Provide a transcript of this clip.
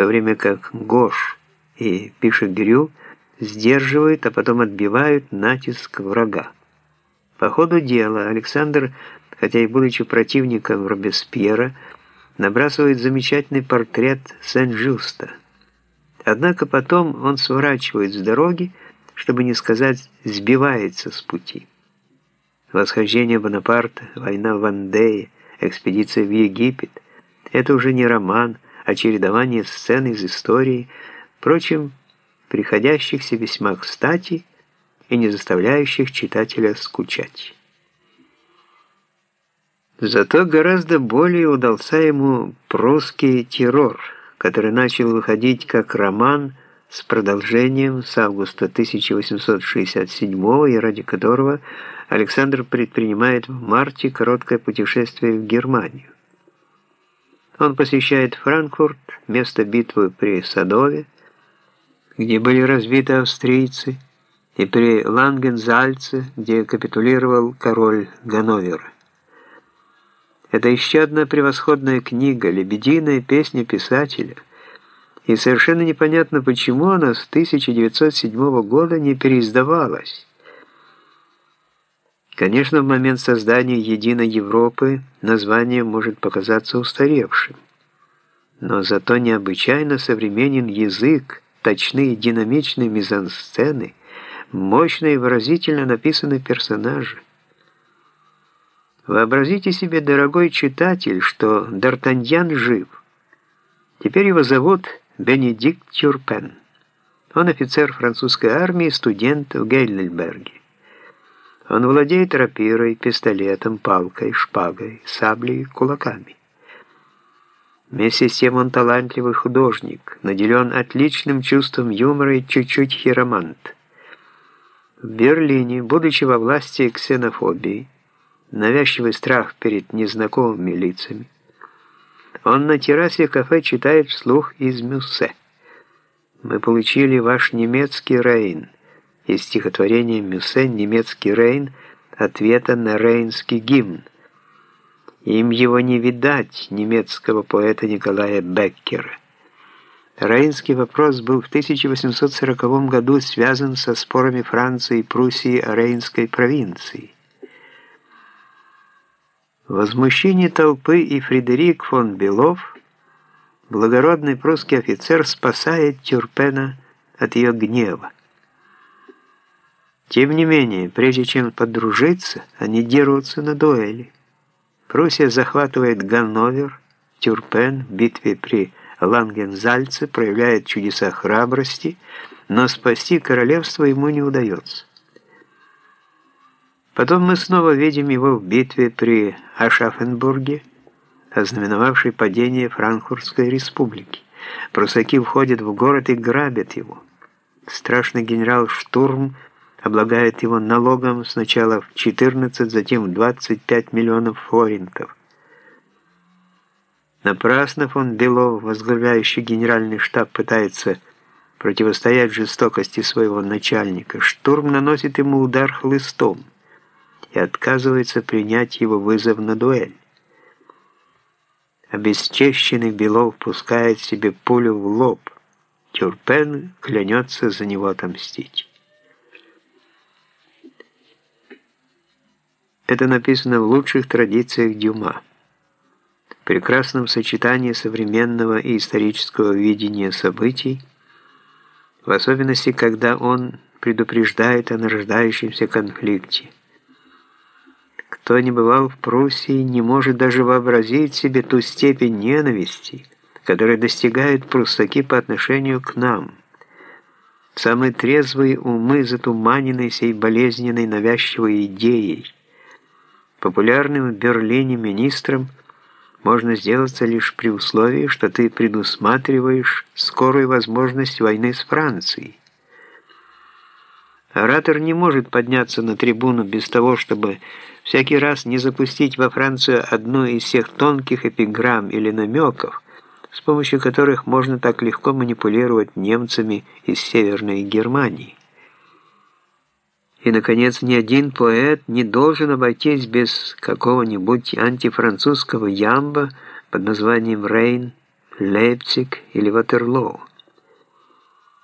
то время как Гош и Пишегрю сдерживают, а потом отбивают натиск врага. По ходу дела Александр, хотя и будучи противником Робеспьера, набрасывает замечательный портрет Сен-Жюста. Однако потом он сворачивает с дороги, чтобы не сказать сбивается с пути. Восхождение Бонапарта, война в Вандее, экспедиция в Египет – это уже не роман, а чередование сцен из истории, впрочем, приходящихся весьма кстати и не заставляющих читателя скучать. Зато гораздо более удался ему прусский террор, который начал выходить как роман с продолжением с августа 1867 и ради которого Александр предпринимает в марте короткое путешествие в Германию. Он посещает Франкфурт, место битвы при Садове, где были разбиты австрийцы, и при Лангензальце, где капитулировал король Ганновера. Это еще одна превосходная книга, лебединая песня писателя, и совершенно непонятно, почему она с 1907 года не переиздавалась. Конечно, в момент создания Единой Европы название может показаться устаревшим, но зато необычайно современен язык, точные динамичные мизансцены, мощно и выразительно написаны персонажи. Вообразите себе, дорогой читатель, что Д'Артаньян жив. Теперь его зовут Бенедикт Тюрпен. Он офицер французской армии, студент в Гейдельберге. Он владеет рапирой, пистолетом, палкой, шпагой, саблей, кулаками. Вместе с тем он талантливый художник, наделен отличным чувством юмора и чуть-чуть хиромант. В Берлине, будучи во власти ксенофобии, навязчивый страх перед незнакомыми лицами, он на террасе кафе читает вслух из Мюссе. «Мы получили ваш немецкий Рейн» из стихотворения Мюссе «Немецкий Рейн» ответа на рейнский гимн. Им его не видать, немецкого поэта Николая Беккера. Рейнский вопрос был в 1840 году связан со спорами Франции и Пруссии о Рейнской провинции. Возмущение толпы и Фредерик фон Белов, благородный прусский офицер, спасает Тюрпена от ее гнева. Тем не менее, прежде чем подружиться, они дерутся на дуэли. Пруссия захватывает Ганновер, Тюрпен в битве при Лангензальце проявляет чудеса храбрости, но спасти королевство ему не удается. Потом мы снова видим его в битве при Ашафенбурге, ознаменовавшей падение Франкфуртской республики. Прусаки входят в город и грабят его. Страшный генерал Штурм – облагает его налогом сначала в 14, затем в 25 миллионов форинтов. Напрасно фон Белов, возглавляющий генеральный штаб, пытается противостоять жестокости своего начальника. Штурм наносит ему удар хлыстом и отказывается принять его вызов на дуэль. Обесчещенный Белов пускает себе пулю в лоб. Тюрпен клянется за него отомстить. Это написано в лучших традициях Дюма. В прекрасном сочетании современного и исторического видения событий, в особенности, когда он предупреждает о нарождающемся конфликте. Кто не бывал в Пруссии, не может даже вообразить себе ту степень ненависти, которая достигают пруссаки по отношению к нам. Самые трезвые умы затуманены сей болезненной навязчивой идеей – Популярным в Берлине министром можно сделаться лишь при условии, что ты предусматриваешь скорую возможность войны с Францией. Оратор не может подняться на трибуну без того, чтобы всякий раз не запустить во Францию одну из всех тонких эпиграмм или намеков, с помощью которых можно так легко манипулировать немцами из Северной Германии. И, наконец, ни один поэт не должен обойтись без какого-нибудь антифранцузского ямба под названием «Рейн», Лейпциг или Ватерлоу.